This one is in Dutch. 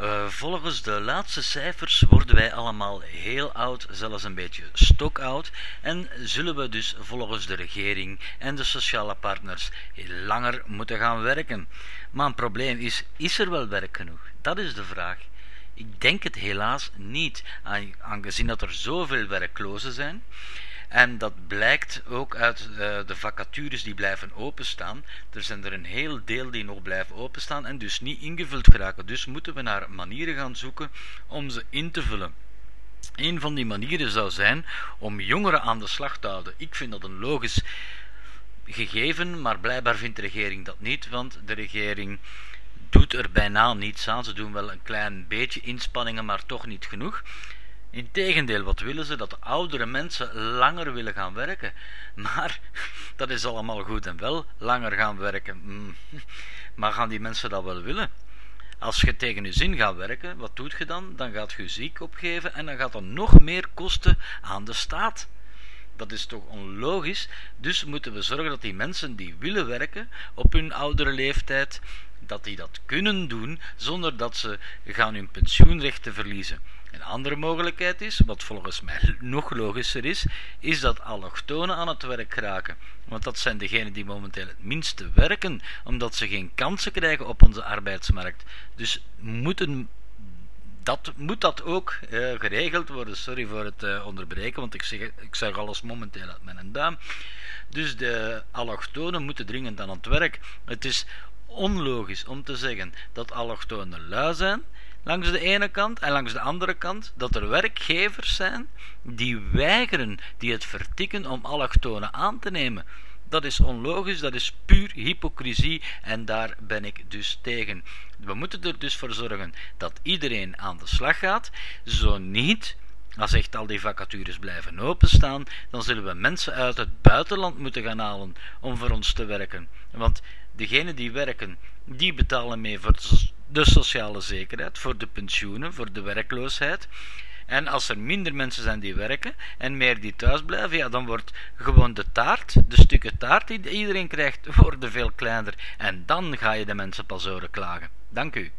Uh, volgens de laatste cijfers worden wij allemaal heel oud, zelfs een beetje stokoud, en zullen we dus volgens de regering en de sociale partners langer moeten gaan werken. Maar een probleem is, is er wel werk genoeg? Dat is de vraag. Ik denk het helaas niet, aangezien dat er zoveel werklozen zijn. En dat blijkt ook uit uh, de vacatures die blijven openstaan. Er zijn er een heel deel die nog blijven openstaan en dus niet ingevuld geraken. Dus moeten we naar manieren gaan zoeken om ze in te vullen. Een van die manieren zou zijn om jongeren aan de slag te houden. Ik vind dat een logisch gegeven, maar blijkbaar vindt de regering dat niet, want de regering doet er bijna niets aan. Ze doen wel een klein beetje inspanningen, maar toch niet genoeg. Integendeel, wat willen ze? Dat oudere mensen langer willen gaan werken. Maar dat is allemaal goed en wel, langer gaan werken. Mm. Maar gaan die mensen dat wel willen? Als je tegen je zin gaat werken, wat doet je dan? Dan gaat je ziek opgeven en dan gaat dat nog meer kosten aan de staat. Dat is toch onlogisch? Dus moeten we zorgen dat die mensen die willen werken op hun oudere leeftijd, dat die dat kunnen doen zonder dat ze gaan hun pensioenrechten verliezen. Een andere mogelijkheid is, wat volgens mij nog logischer is, is dat allochtonen aan het werk raken. Want dat zijn degenen die momenteel het minste werken, omdat ze geen kansen krijgen op onze arbeidsmarkt. Dus moeten dat, moet dat ook uh, geregeld worden. Sorry voor het uh, onderbreken, want ik zeg, ik zeg alles momenteel uit mijn duim. Dus de allochtonen moeten dringend aan het werk. Het is onlogisch om te zeggen dat allochtonen lui zijn langs de ene kant en langs de andere kant dat er werkgevers zijn die weigeren, die het vertikken om allochtonen aan te nemen. Dat is onlogisch, dat is puur hypocrisie en daar ben ik dus tegen. We moeten er dus voor zorgen dat iedereen aan de slag gaat. Zo niet, als echt al die vacatures blijven openstaan, dan zullen we mensen uit het buitenland moeten gaan halen om voor ons te werken. Want degenen die werken, die betalen mee voor de sociale zekerheid, voor de pensioenen, voor de werkloosheid. En als er minder mensen zijn die werken en meer die thuis blijven, ja, dan wordt gewoon de taart, de stukken taart die iedereen krijgt, worden veel kleiner. En dan ga je de mensen pas horen klagen. Dank u.